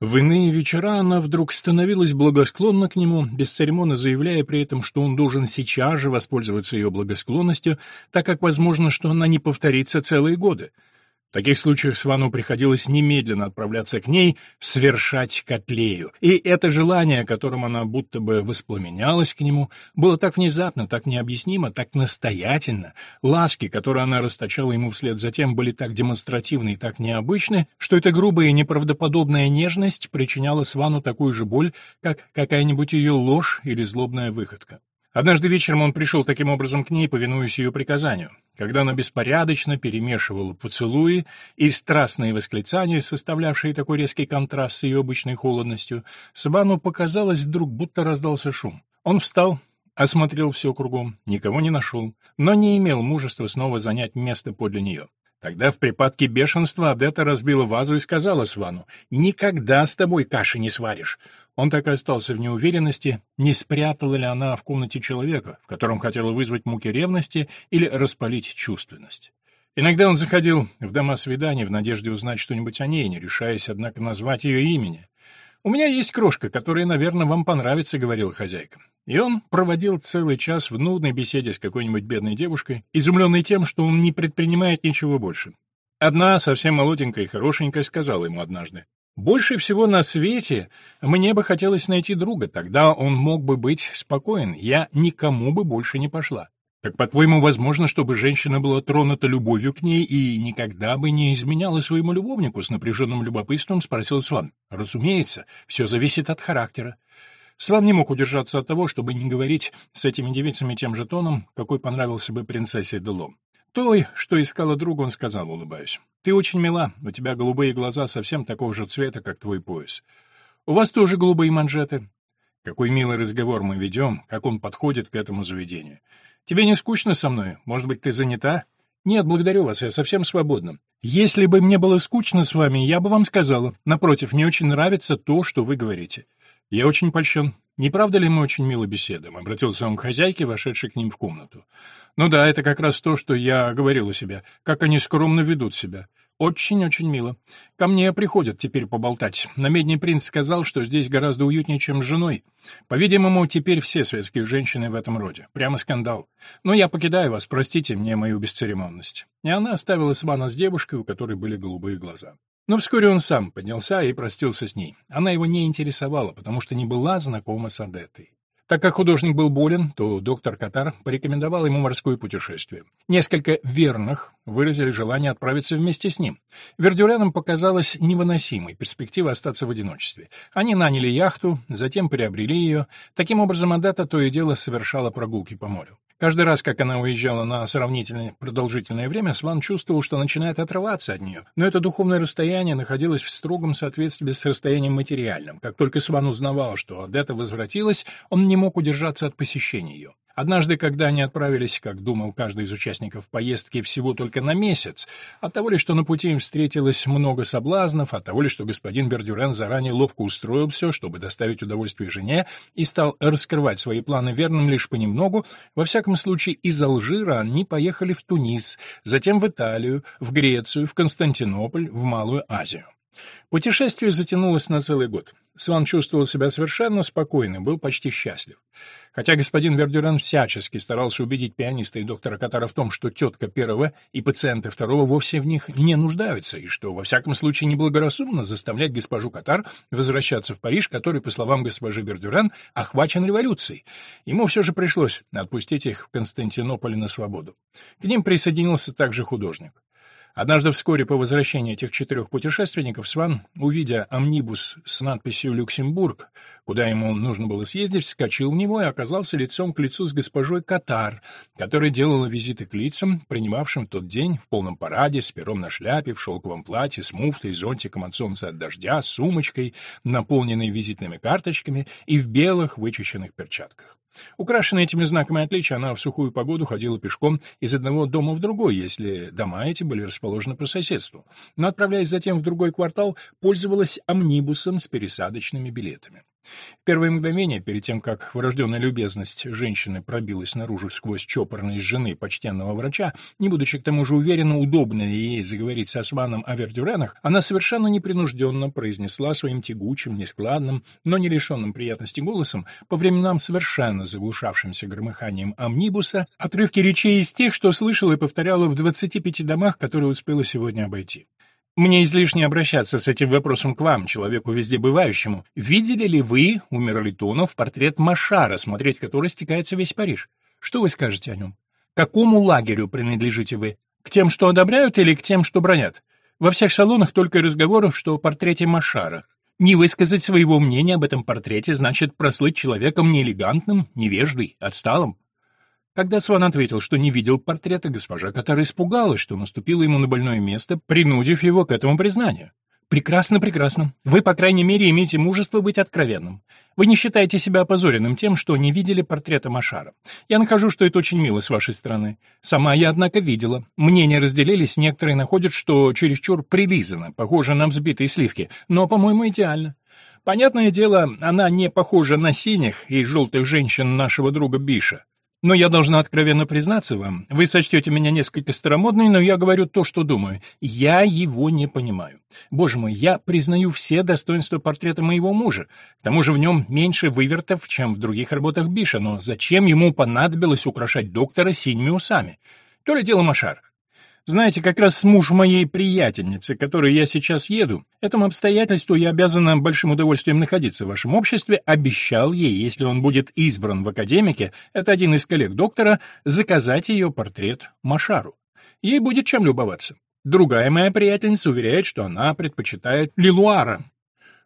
В иные вечера она вдруг становилась благосклонна к нему, бесцеремонно заявляя при этом, что он должен сейчас же воспользоваться ее благосклонностью, так как возможно, что она не повторится целые годы. В таких случаях Свану приходилось немедленно отправляться к ней, свершать котлею. И это желание, которым она будто бы воспламенялась к нему, было так внезапно, так необъяснимо, так настоятельно. Ласки, которые она расточала ему вслед за тем, были так демонстративны и так необычны, что эта грубая и неправдоподобная нежность причиняла Свану такую же боль, как какая-нибудь ее ложь или злобная выходка. Однажды вечером он пришел таким образом к ней, повинуясь ее приказанию. Когда она беспорядочно перемешивала поцелуи и страстные восклицания, составлявшие такой резкий контраст с ее обычной холодностью, Сабану показалось вдруг, будто раздался шум. Он встал, осмотрел все кругом, никого не нашел, но не имел мужества снова занять место подле нее. Тогда в припадке бешенства Адетта разбила вазу и сказала Свану, «Никогда с тобой каши не сваришь. Он так и остался в неуверенности, не спрятала ли она в комнате человека, в котором хотела вызвать муки ревности или распалить чувственность. Иногда он заходил в дома свиданий в надежде узнать что-нибудь о ней, не решаясь, однако, назвать ее имени. «У меня есть крошка, которая, наверное, вам понравится», — говорила хозяйка. И он проводил целый час в нудной беседе с какой-нибудь бедной девушкой, изумленный тем, что он не предпринимает ничего больше. Одна, совсем молоденькая и хорошенькая, сказала ему однажды, больше всего на свете мне бы хотелось найти друга, тогда он мог бы быть спокоен, я никому бы больше не пошла. Как, по-твоему, возможно, чтобы женщина была тронута любовью к ней и никогда бы не изменяла своему любовнику? С напряженным любопытством спросил Сван. Разумеется, все зависит от характера. Сван не мог удержаться от того, чтобы не говорить с этими девицами тем же тоном, какой понравился бы принцессе Делом. Той, что искала друга, он сказал, улыбаясь. «Ты очень мила, у тебя голубые глаза совсем такого же цвета, как твой пояс. У вас тоже голубые манжеты. Какой милый разговор мы ведем, как он подходит к этому заведению. Тебе не скучно со мной? Может быть, ты занята?» «Нет, благодарю вас, я совсем свободна. Если бы мне было скучно с вами, я бы вам сказала. Напротив, мне очень нравится то, что вы говорите. Я очень польщен. Не правда ли мы очень мило беседуем?» — обратился он к хозяйке, вошедшей к ним в комнату. «Ну да, это как раз то, что я говорил у себя. Как они скромно ведут себя. Очень-очень мило. Ко мне приходят теперь поболтать. Намедний принц сказал, что здесь гораздо уютнее, чем с женой. По-видимому, теперь все светские женщины в этом роде. Прямо скандал. Но я покидаю вас, простите мне мою бесцеремонность». И она оставила Свана с девушкой, у которой были голубые глаза. Но вскоре он сам поднялся и простился с ней. Она его не интересовала, потому что не была знакома с Адеттой. Так как художник был болен, то доктор Катар порекомендовал ему морское путешествие. Несколько верных выразили желание отправиться вместе с ним. Вердюрянам показалась невыносимой перспектива остаться в одиночестве. Они наняли яхту, затем приобрели ее. Таким образом, Адетта то и дело совершала прогулки по морю. Каждый раз, как она уезжала на сравнительно продолжительное время, Сван чувствовал, что начинает отрываться от нее. Но это духовное расстояние находилось в строгом соответствии с расстоянием материальным. Как только Сван узнавал, что Адетта возвратилась, он не мог удержаться от посещения ее. Однажды, когда они отправились, как думал каждый из участников поездки, всего только на месяц, от того ли, что на пути им встретилось много соблазнов, от того ли, что господин Бердюрен заранее ловко устроил все, чтобы доставить удовольствие жене, и стал раскрывать свои планы верным лишь понемногу, во всяком случае из Алжира они поехали в Тунис, затем в Италию, в Грецию, в Константинополь, в Малую Азию. Путешествие затянулось на целый год. Сван чувствовал себя совершенно спокойным, был почти счастлив. Хотя господин Вердюрен всячески старался убедить пианиста и доктора Катара в том, что тетка первого и пациенты второго вовсе в них не нуждаются, и что, во всяком случае, неблагорассудно заставлять госпожу Катар возвращаться в Париж, который, по словам госпожи Вердюрен, охвачен революцией. Ему все же пришлось отпустить их в Константинополе на свободу. К ним присоединился также художник. Однажды вскоре по возвращении этих четырех путешественников Сван, увидя амнибус с надписью «Люксембург», куда ему нужно было съездить, вскочил в него и оказался лицом к лицу с госпожой Катар, которая делала визиты к лицам, принимавшим в тот день в полном параде, с пером на шляпе, в шелковом платье, с муфтой, зонтиком от солнца от дождя, сумочкой, наполненной визитными карточками и в белых вычищенных перчатках. Украшенная этими знаками отличия, она в сухую погоду ходила пешком из одного дома в другой, если дома эти были расположены по соседству. Но, отправляясь затем в другой квартал, пользовалась амнибусом с пересадочными билетами. Первое мгновение, перед тем, как врожденная любезность женщины пробилась наружу сквозь чопорность жены почтенного врача, не будучи к тому же уверена, удобно ли ей заговорить со Османом о Вердюренах, она совершенно непринужденно произнесла своим тягучим, нескладным, но не лишенным приятности голосом, по временам совершенно заглушавшимся громыханием амнибуса, отрывки речей из тех, что слышала и повторяла в 25 домах, которые успела сегодня обойти. Мне излишне обращаться с этим вопросом к вам, человеку везде бывающему. Видели ли вы у Мерлитонов портрет Машара, смотреть который стекается весь Париж? Что вы скажете о нем? какому лагерю принадлежите вы? К тем, что одобряют, или к тем, что бронят? Во всех салонах только разговоров, что о портрете Машара. Не высказать своего мнения об этом портрете значит прослыть человеком неэлегантным, невеждой, отсталым. Когда Сван ответил, что не видел портрета, госпожа Катар испугалась, что наступила ему на больное место, принудив его к этому признанию. «Прекрасно, прекрасно. Вы, по крайней мере, имеете мужество быть откровенным. Вы не считаете себя опозоренным тем, что не видели портрета Машара. Я нахожу, что это очень мило с вашей стороны. Сама я, однако, видела. Мнения разделились, некоторые находят, что чересчур прилизано, похоже на взбитые сливки, но, по-моему, идеально. Понятное дело, она не похожа на синих и желтых женщин нашего друга Биша. Но я должна откровенно признаться вам, вы сочтете меня несколько старомодной, но я говорю то, что думаю. Я его не понимаю. Боже мой, я признаю все достоинства портрета моего мужа. К тому же в нем меньше вывертов, чем в других работах Биша, но зачем ему понадобилось украшать доктора синими усами? То ли дело Машар. Знаете, как раз муж моей приятельницы, которой я сейчас еду, этому обстоятельству я обязана большим удовольствием находиться в вашем обществе, обещал ей, если он будет избран в академике, это один из коллег доктора, заказать ее портрет Машару. Ей будет чем любоваться. Другая моя приятельница уверяет, что она предпочитает Лилуара,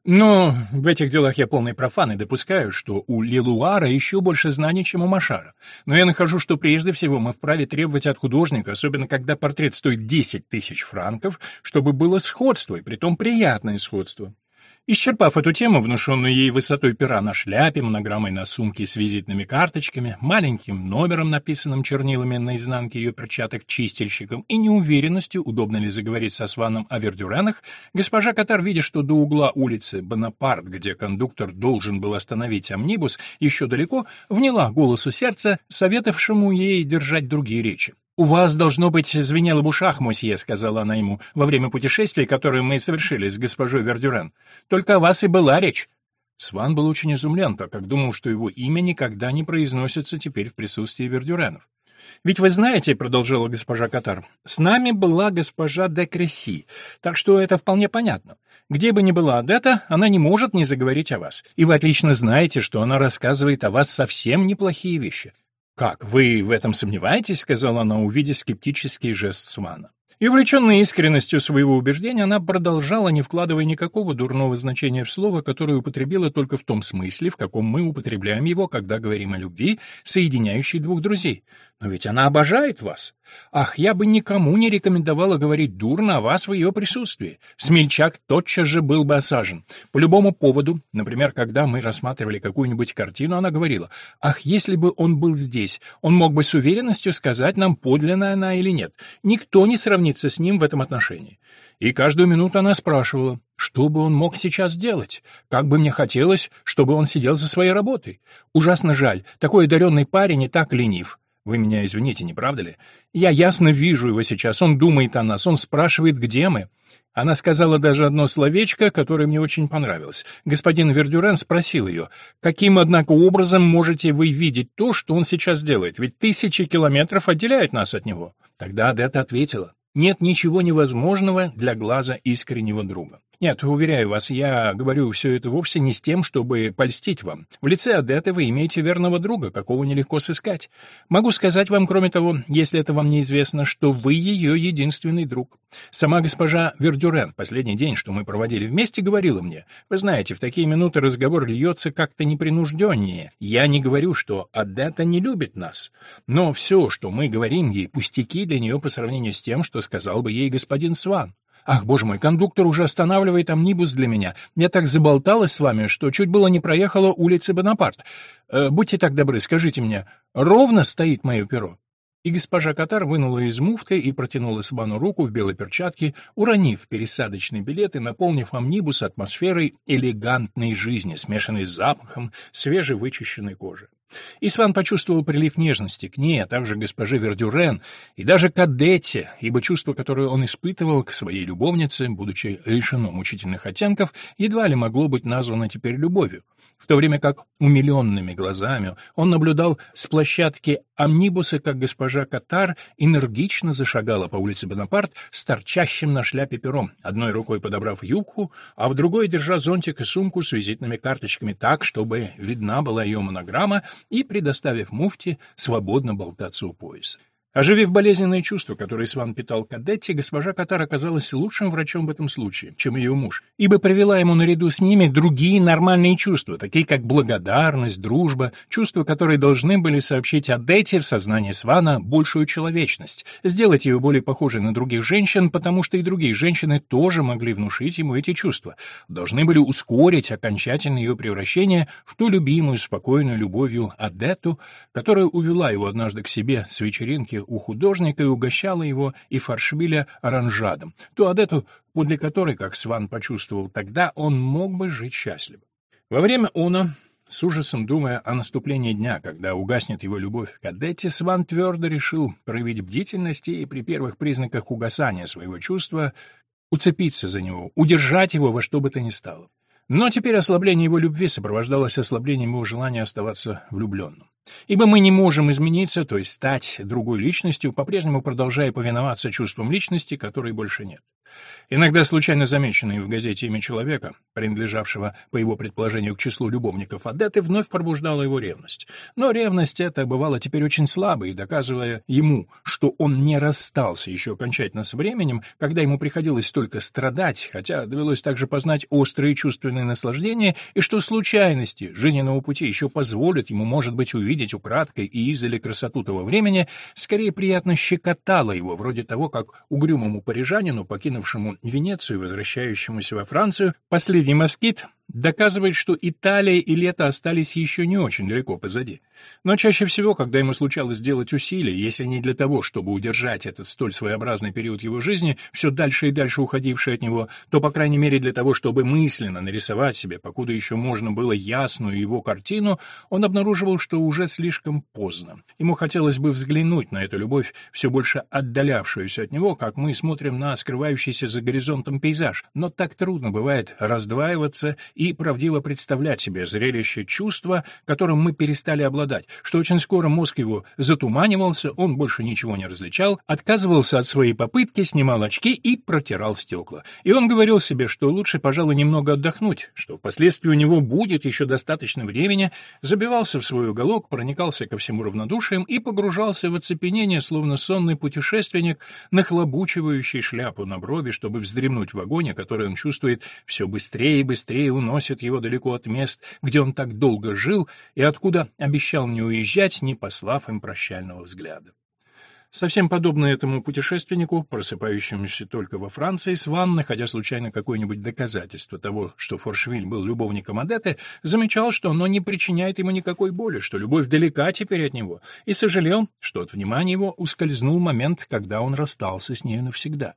но в этих делах я полный профан и допускаю, что у Лилуара еще больше знаний, чем у Машара. Но я нахожу, что прежде всего мы вправе требовать от художника, особенно когда портрет стоит 10 тысяч франков, чтобы было сходство, и притом приятное сходство. Исчерпав эту тему, внушенную ей высотой пера на шляпе, монограммой на сумке с визитными карточками, маленьким номером, написанным чернилами на изнанке ее перчаток чистильщиком, и неуверенностью, удобно ли заговорить со Сваном о Вердюренах, госпожа Катар, видя, что до угла улицы Бонапарт, где кондуктор должен был остановить амнибус, еще далеко, вняла голосу сердца, советовавшему ей держать другие речи. «У вас, должно быть, звенело в ушах, мосье», — сказала она ему, «во время путешествия, которое мы совершили с госпожой Вердюрен. Только о вас и была речь». Сван был очень изумлен, так как думал, что его имя никогда не произносится теперь в присутствии Вердюренов. «Ведь вы знаете, — продолжала госпожа Катар, — с нами была госпожа де Кресси, так что это вполне понятно. Где бы ни была Адетта, она не может не заговорить о вас. И вы отлично знаете, что она рассказывает о вас совсем неплохие вещи. «Как, вы в этом сомневаетесь?» — сказала она, увидев скептический жест Свана. И увлеченная искренностью своего убеждения, она продолжала, не вкладывая никакого дурного значения в слово, которое употребила только в том смысле, в каком мы употребляем его, когда говорим о любви, соединяющей двух друзей. Но ведь она обожает вас. Ах, я бы никому не рекомендовала говорить дурно о вас в ее присутствии. Смельчак тотчас же был бы осажен. По любому поводу, например, когда мы рассматривали какую-нибудь картину, она говорила, ах, если бы он был здесь, он мог бы с уверенностью сказать нам, подлинная она или нет. Никто не сравнится с ним в этом отношении. И каждую минуту она спрашивала, что бы он мог сейчас делать? Как бы мне хотелось, чтобы он сидел за своей работой. Ужасно жаль, такой одаренный парень и так ленив. Вы меня извините, не правда ли? Я ясно вижу его сейчас, он думает о нас, он спрашивает, где мы. Она сказала даже одно словечко, которое мне очень понравилось. Господин Вердюрен спросил ее, каким, однако, образом можете вы видеть то, что он сейчас делает, ведь тысячи километров отделяют нас от него. Тогда Адетта ответила, нет ничего невозможного для глаза искреннего друга. Нет, уверяю вас, я говорю все это вовсе не с тем, чтобы польстить вам. В лице Адетты вы имеете верного друга, какого нелегко сыскать. Могу сказать вам, кроме того, если это вам неизвестно, что вы ее единственный друг. Сама госпожа Вердюрен в последний день, что мы проводили вместе, говорила мне, вы знаете, в такие минуты разговор льется как-то непринужденнее. Я не говорю, что Адетта не любит нас, но все, что мы говорим ей, пустяки для нее по сравнению с тем, что сказал бы ей господин Сван. Ах, боже мой, кондуктор уже останавливает амнибус для меня. Я так заболталась с вами, что чуть было не проехала улицы Бонапарт. Э, будьте так добры, скажите мне, ровно стоит мое перо? и госпожа Катар вынула из муфты и протянула Свану руку в белой перчатке, уронив пересадочный билет и наполнив амнибус атмосферой элегантной жизни, смешанной с запахом свежевычищенной кожи. И Сван почувствовал прилив нежности к ней, а также госпоже Вердюрен, и даже к Адетте, ибо чувство, которое он испытывал к своей любовнице, будучи лишено мучительных оттенков, едва ли могло быть названо теперь любовью в то время как умиленными глазами он наблюдал с площадки амнибуса, как госпожа Катар энергично зашагала по улице Бонапарт с торчащим на шляпе пером, одной рукой подобрав юбку, а в другой держа зонтик и сумку с визитными карточками так, чтобы видна была ее монограмма, и предоставив муфте свободно болтаться у пояса. Оживив болезненные чувства, которые Сван питал Кадетти, госпожа Катар оказалась лучшим врачом в этом случае, чем ее муж, ибо привела ему наряду с ними другие нормальные чувства, такие как благодарность, дружба, чувства, которые должны были сообщить Адетте в сознании Свана большую человечность, сделать ее более похожей на других женщин, потому что и другие женщины тоже могли внушить ему эти чувства, должны были ускорить окончательное ее превращение в ту любимую, спокойную любовью Адетту, которая увела его однажды к себе с вечеринки у художника и угощала его и Фаршвиля оранжадом, ту адету, подле которой, как Сван почувствовал тогда, он мог бы жить счастливо. Во время Уна, с ужасом думая о наступлении дня, когда угаснет его любовь к Адетте, Сван твердо решил проявить бдительность и при первых признаках угасания своего чувства уцепиться за него, удержать его во что бы то ни стало. Но теперь ослабление его любви сопровождалось ослаблением его желания оставаться влюбленным. Ибо мы не можем измениться, то есть стать другой личностью, по-прежнему продолжая повиноваться чувствам личности, которой больше нет. Иногда случайно замеченное в газете имя человека, принадлежавшего, по его предположению, к числу любовников Адетты, вновь пробуждало его ревность. Но ревность эта бывала теперь очень слабой, доказывая ему, что он не расстался еще окончательно с временем, когда ему приходилось только страдать, хотя довелось также познать острые чувственные наслаждения, и что случайности жизненного пути еще позволят ему, может быть, увидеть украдкой и издали красоту того времени, скорее приятно щекотало его, вроде того, как угрюмому парижанину, покинувшему Венецию, возвращающемуся во Францию, последний москит доказывает, что Италия и лето остались еще не очень далеко позади. Но чаще всего, когда ему случалось сделать усилия, если не для того, чтобы удержать этот столь своеобразный период его жизни, все дальше и дальше уходивший от него, то, по крайней мере, для того, чтобы мысленно нарисовать себе, покуда еще можно было ясную его картину, он обнаруживал, что уже слишком поздно. Ему хотелось бы взглянуть на эту любовь, все больше отдалявшуюся от него, как мы смотрим на скрывающийся за горизонтом пейзаж, но так трудно бывает раздваиваться и правдиво представлять себе зрелище чувства, которым мы перестали обладать, что очень скоро мозг его затуманивался, он больше ничего не различал, отказывался от своей попытки, снимал очки и протирал стекла. И он говорил себе, что лучше, пожалуй, немного отдохнуть, что впоследствии у него будет еще достаточно времени, забивался в свой уголок, проникался ко всему равнодушием и погружался в оцепенение, словно сонный путешественник, нахлобучивающий шляпу на брови, чтобы вздремнуть в вагоне, который он чувствует все быстрее и быстрее уносит его далеко от мест, где он так долго жил и откуда обещал не уезжать, не послав им прощального взгляда. Совсем подобно этому путешественнику, просыпающемуся только во Франции, Сван, находя случайно какое-нибудь доказательство того, что Форшвиль был любовником Адетты, замечал, что оно не причиняет ему никакой боли, что любовь далека теперь от него, и сожалел, что от внимания его ускользнул момент, когда он расстался с нею навсегда.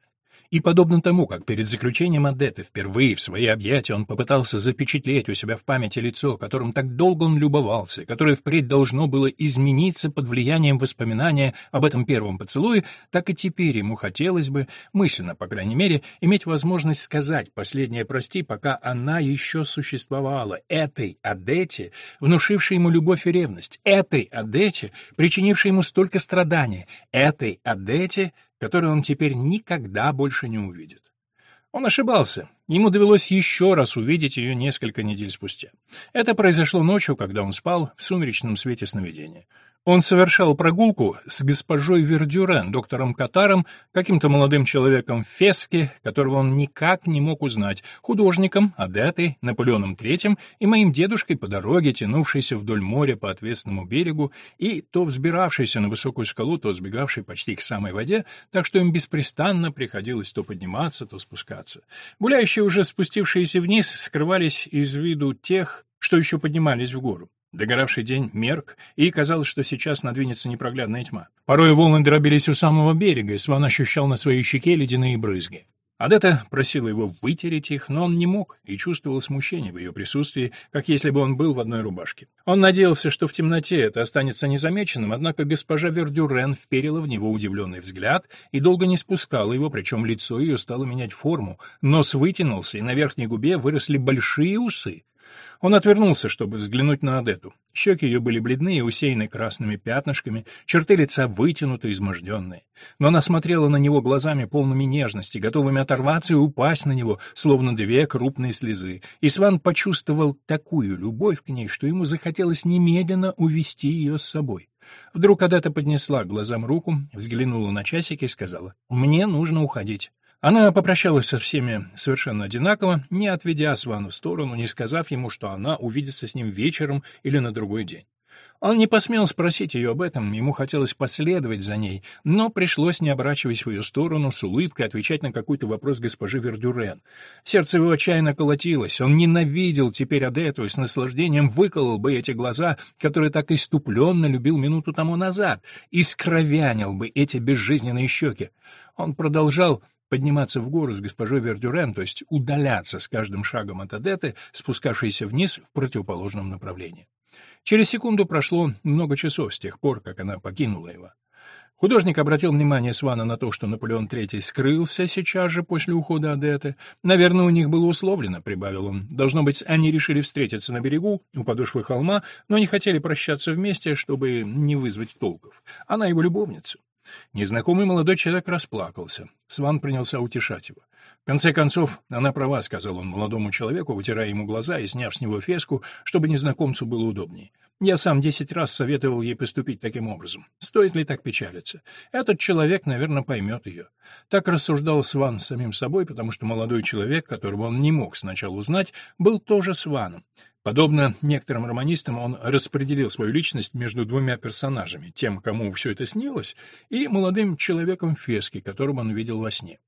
И подобно тому, как перед заключением Адетты впервые в свои объятия он попытался запечатлеть у себя в памяти лицо, которым так долго он любовался, которое впредь должно было измениться под влиянием воспоминания об этом первом поцелуе, так и теперь ему хотелось бы, мысленно, по крайней мере, иметь возможность сказать последнее «прости», пока она еще существовала, этой Адетте, внушившей ему любовь и ревность, этой Адетте, причинившей ему столько страданий, этой Адетте, которую он теперь никогда больше не увидит. Он ошибался. Ему довелось еще раз увидеть ее несколько недель спустя. Это произошло ночью, когда он спал в сумеречном свете сновидения. Он совершал прогулку с госпожой Вердюрен, доктором Катаром, каким-то молодым человеком в Феске, которого он никак не мог узнать, художником, Адетой, Наполеоном III и моим дедушкой по дороге, тянувшейся вдоль моря по отвесному берегу и то взбиравшейся на высокую скалу, то сбегавшей почти к самой воде, так что им беспрестанно приходилось то подниматься, то спускаться. Гуляющие, уже спустившиеся вниз, скрывались из виду тех, что еще поднимались в гору. Догоравший день мерк, и казалось, что сейчас надвинется непроглядная тьма. Порой волны дробились у самого берега, и Сван ощущал на своей щеке ледяные брызги. Адетта просила его вытереть их, но он не мог и чувствовал смущение в ее присутствии, как если бы он был в одной рубашке. Он надеялся, что в темноте это останется незамеченным, однако госпожа Вердюрен вперила в него удивленный взгляд и долго не спускала его, причем лицо ее стало менять форму, нос вытянулся, и на верхней губе выросли большие усы. Он отвернулся, чтобы взглянуть на Адету. Щеки ее были бледные, усеяны красными пятнышками, черты лица вытянуты, изможденные. Но она смотрела на него глазами полными нежности, готовыми оторваться и упасть на него, словно две крупные слезы. И Сван почувствовал такую любовь к ней, что ему захотелось немедленно увести ее с собой. Вдруг Адета поднесла к глазам руку, взглянула на часики и сказала, «Мне нужно уходить». Она попрощалась со всеми совершенно одинаково, не отведя Свана в сторону, не сказав ему, что она увидится с ним вечером или на другой день. Он не посмел спросить ее об этом, ему хотелось последовать за ней, но пришлось, не оборачиваясь в ее сторону, с улыбкой отвечать на какой-то вопрос госпожи Вердюрен. Сердце его отчаянно колотилось, он ненавидел теперь Адету и с наслаждением выколол бы эти глаза, которые так иступленно любил минуту тому назад, и скровянил бы эти безжизненные щеки. Он продолжал подниматься в гору с госпожой Вердюрен, то есть удаляться с каждым шагом от Адеты, спускавшейся вниз в противоположном направлении. Через секунду прошло много часов с тех пор, как она покинула его. Художник обратил внимание Свана на то, что Наполеон III скрылся сейчас же после ухода Адеты. «Наверное, у них было условлено», — прибавил он. «Должно быть, они решили встретиться на берегу, у подошвы холма, но не хотели прощаться вместе, чтобы не вызвать толков. Она его любовница». Незнакомый молодой человек расплакался. Сван принялся утешать его. В конце концов, она права, сказал он молодому человеку, вытирая ему глаза и сняв с него феску, чтобы незнакомцу было удобнее. Я сам десять раз советовал ей поступить таким образом. Стоит ли так печалиться? Этот человек, наверное, поймет ее. Так рассуждал Сван самим собой, потому что молодой человек, которого он не мог сначала узнать, был тоже Сваном. Подобно некоторым романистам, он распределил свою личность между двумя персонажами, тем, кому все это снилось, и молодым человеком Фески, которого он видел во сне.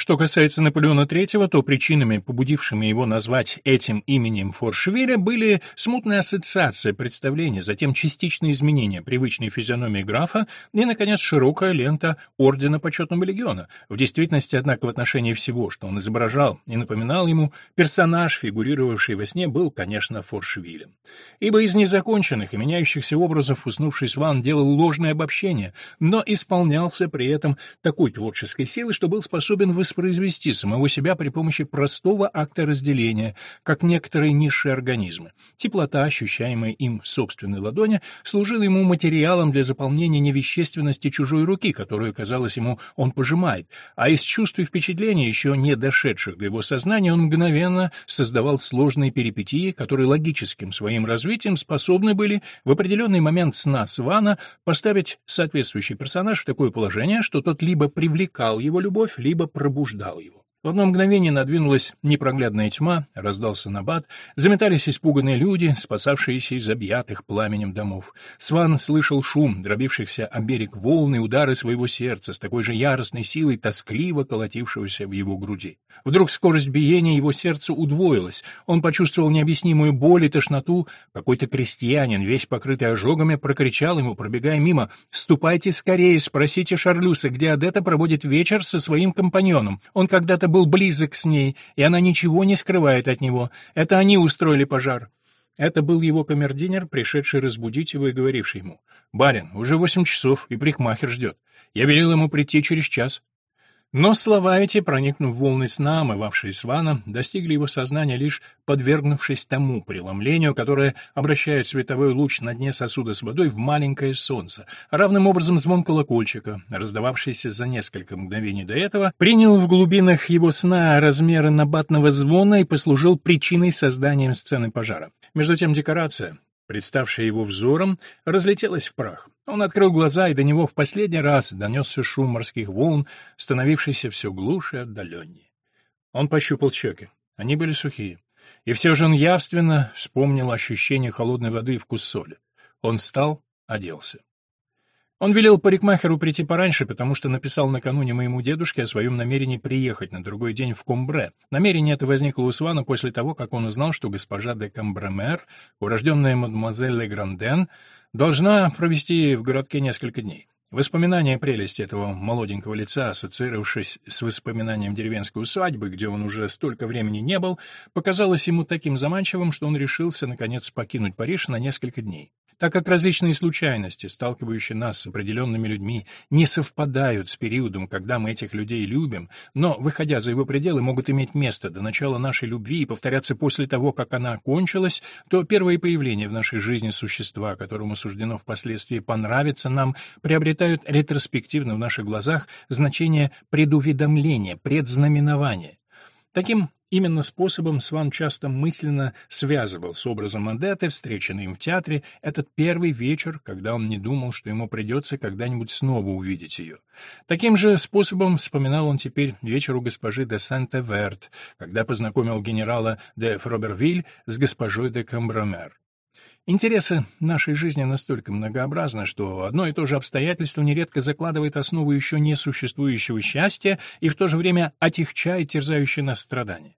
Что касается Наполеона III, то причинами, побудившими его назвать этим именем Форшвиля, были смутная ассоциация представления, затем частичные изменения привычной физиономии графа и, наконец, широкая лента Ордена Почетного Легиона. В действительности, однако, в отношении всего, что он изображал и напоминал ему, персонаж, фигурировавший во сне, был, конечно, Форшвилем. Ибо из незаконченных и меняющихся образов уснувший Сван делал ложное обобщение, но исполнялся при этом такой творческой силой, что был способен высказать воспроизвести самого себя при помощи простого акта разделения, как некоторые низшие организмы. Теплота, ощущаемая им в собственной ладони, служила ему материалом для заполнения невещественности чужой руки, которую, казалось ему, он пожимает, а из чувств и впечатлений, еще не дошедших до его сознания, он мгновенно создавал сложные перипетии, которые логическим своим развитием способны были в определенный момент сна Свана поставить соответствующий персонаж в такое положение, что тот либо привлекал его любовь, либо пробуждал пробуждал его. В одно мгновение надвинулась непроглядная тьма, раздался набат, заметались испуганные люди, спасавшиеся из объятых пламенем домов. Сван слышал шум, дробившихся о берег волны, удары своего сердца с такой же яростной силой, тоскливо колотившегося в его груди. Вдруг скорость биения его сердца удвоилась, он почувствовал необъяснимую боль и тошноту. Какой-то крестьянин, весь покрытый ожогами, прокричал ему, пробегая мимо, «Ступайте скорее, спросите Шарлюса, где Адетта проводит вечер со своим компаньоном. Он когда-то был близок с ней, и она ничего не скрывает от него. Это они устроили пожар. Это был его камердинер, пришедший разбудить его и говоривший ему, «Барин, уже восемь часов, и прихмахер ждет. Я велел ему прийти через час». Но слова эти, проникнув волны сна, омывавшие Свана, достигли его сознания лишь подвергнувшись тому преломлению, которое обращает световой луч на дне сосуда с водой в маленькое солнце. Равным образом звон колокольчика, раздававшийся за несколько мгновений до этого, принял в глубинах его сна размеры набатного звона и послужил причиной создания сцены пожара. Между тем декорация, представшая его взором, разлетелась в прах. Он открыл глаза, и до него в последний раз донесся шум морских волн, становившийся все глуше и отдаленнее. Он пощупал щеки. Они были сухие. И все же он явственно вспомнил ощущение холодной воды и вкус соли. Он встал, оделся. Он велел парикмахеру прийти пораньше, потому что написал накануне моему дедушке о своем намерении приехать на другой день в Комбре. Намерение это возникло у Свана после того, как он узнал, что госпожа де Камбремер, урожденная мадемуазель Легранден, должна провести в городке несколько дней. Воспоминание прелести этого молоденького лица, ассоциировавшись с воспоминанием деревенской усадьбы, где он уже столько времени не был, показалось ему таким заманчивым, что он решился, наконец, покинуть Париж на несколько дней. Так как различные случайности, сталкивающие нас с определенными людьми, не совпадают с периодом, когда мы этих людей любим, но, выходя за его пределы, могут иметь место до начала нашей любви и повторяться после того, как она окончилась, то первое появление в нашей жизни существа, которому суждено впоследствии понравиться нам, приобретают ретроспективно в наших глазах значение предуведомления, предзнаменования. Таким Именно способом Сван часто мысленно связывал с образом Андетты, встреченный им в театре, этот первый вечер, когда он не думал, что ему придется когда-нибудь снова увидеть ее. Таким же способом вспоминал он теперь вечер у госпожи де Сент-Эверт, когда познакомил генерала де Фробервиль с госпожой де Камбромер. Интересы нашей жизни настолько многообразны, что одно и то же обстоятельство нередко закладывает основу еще не существующего счастья и в то же время отягчает терзающие нас страдания.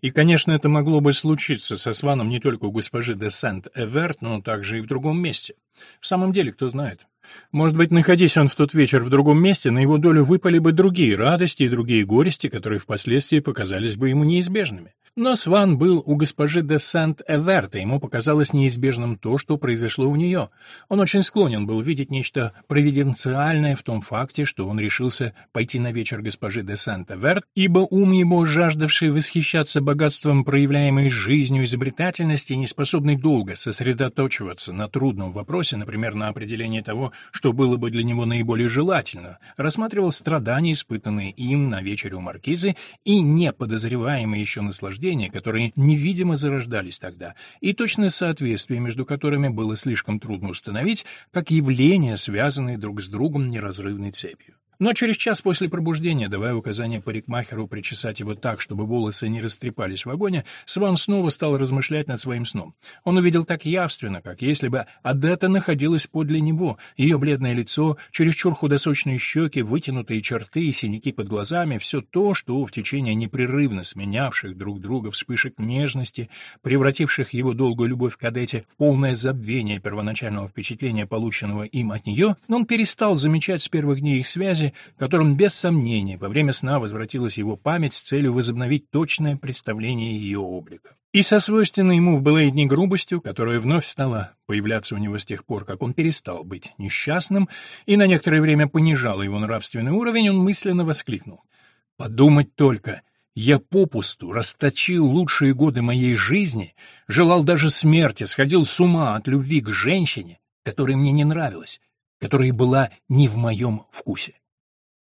И, конечно, это могло бы случиться со Сваном не только у госпожи де Сент-Эверт, но также и в другом месте. В самом деле, кто знает. Может быть, находясь он в тот вечер в другом месте, на его долю выпали бы другие радости и другие горести, которые впоследствии показались бы ему неизбежными. Но Сван был у госпожи де Сент-Эверт, и ему показалось неизбежным то, что произошло у нее. Он очень склонен был видеть нечто провиденциальное в том факте, что он решился пойти на вечер госпожи де Сент-Эверт, ибо ум его, жаждавший восхищаться богатством проявляемой жизнью изобретательности, не способный долго сосредоточиваться на трудном вопросе, например, на определении того, что было бы для него наиболее желательно, рассматривал страдания, испытанные им на вечере у маркизы, и не подозреваемые еще наслаждения, которые невидимо зарождались тогда, и точное соответствие между которыми было слишком трудно установить, как явления, связанные друг с другом неразрывной цепью. Но через час после пробуждения, давая указание парикмахеру причесать его так, чтобы волосы не растрепались в вагоне, Сван снова стал размышлять над своим сном. Он увидел так явственно, как если бы Адетта находилась подле него, ее бледное лицо, чересчур худосочные щеки, вытянутые черты и синяки под глазами, все то, что в течение непрерывно сменявших друг друга вспышек нежности, превративших его долгую любовь к Адетте в полное забвение первоначального впечатления, полученного им от нее, он перестал замечать с первых дней их связи, образе, которым без сомнения во время сна возвратилась его память с целью возобновить точное представление ее облика. И со свойственной ему в былые дни грубостью, которая вновь стала появляться у него с тех пор, как он перестал быть несчастным и на некоторое время понижала его нравственный уровень, он мысленно воскликнул. «Подумать только!» Я попусту расточил лучшие годы моей жизни, желал даже смерти, сходил с ума от любви к женщине, которая мне не нравилась, которая была не в моем вкусе.